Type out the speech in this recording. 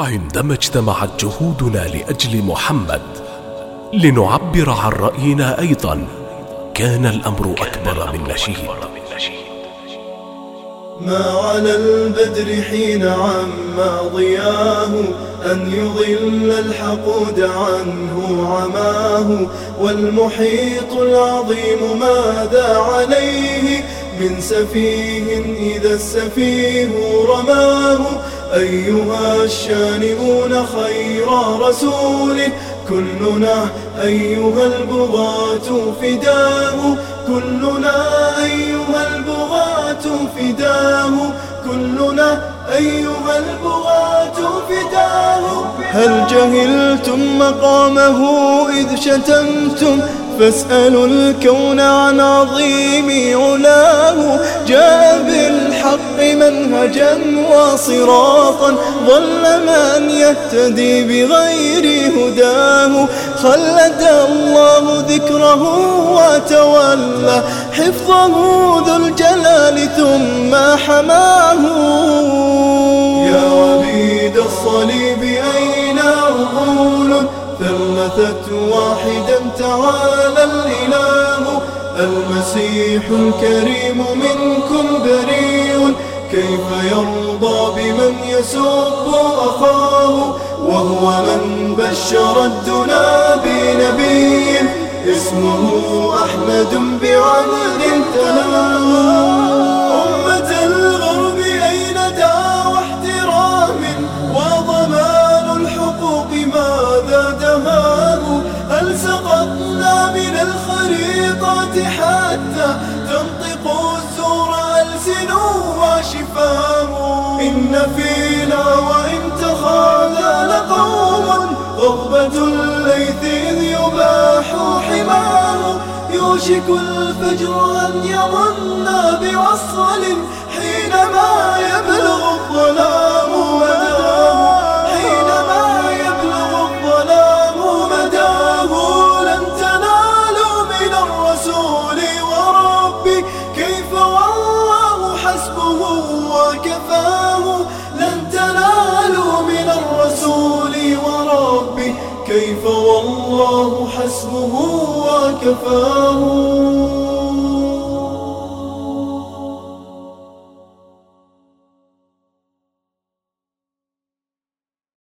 عندما اجتمعت جهودنا لأجل محمد لنعبر عن رأينا أيضا. كان الأمر أكبر من نشيد. ما على البدر حين عما ضياه أن يضل الحقود عنه عماه. والمحيط العظيم ماذا عليه؟ من سفيه إذا السفيه رماه. أيها الشانئون خير رسول. كلنا أيها البغاة فداه. كلنا أيها البغاة فداه. كلنا أيها البغاة فداه. هل جهلتم مقامه إذ شتمتم؟ فاسألوا الكون عن عظيم علاه. جاء بالحق منهجا وصراطا ظل من يهتدي بغير هداه. خلد الله ذكره وتولى حفظه ذو الجلال ثم حماه. يا عبيد الصليب أين عقول ثلثت واحدا تعالى الإله. المسيح الكريم منكم بريء. كيف يرضى بمن يسب أخاه؟ وهو من بشر الدنا بنبي اسمه أحمد بعدل سقطنا من الخريطة حتى تنطق الزور ألسن وشفاه إن فينا وإن تخاذل قوم غضبة الليث إذ يباح حماه يوشك الفجر أن يظن بوصل حينما يبلغ الظلام. وكفاه لن تنالوا من الرسول وربي كيف والله حسبه وكفاه.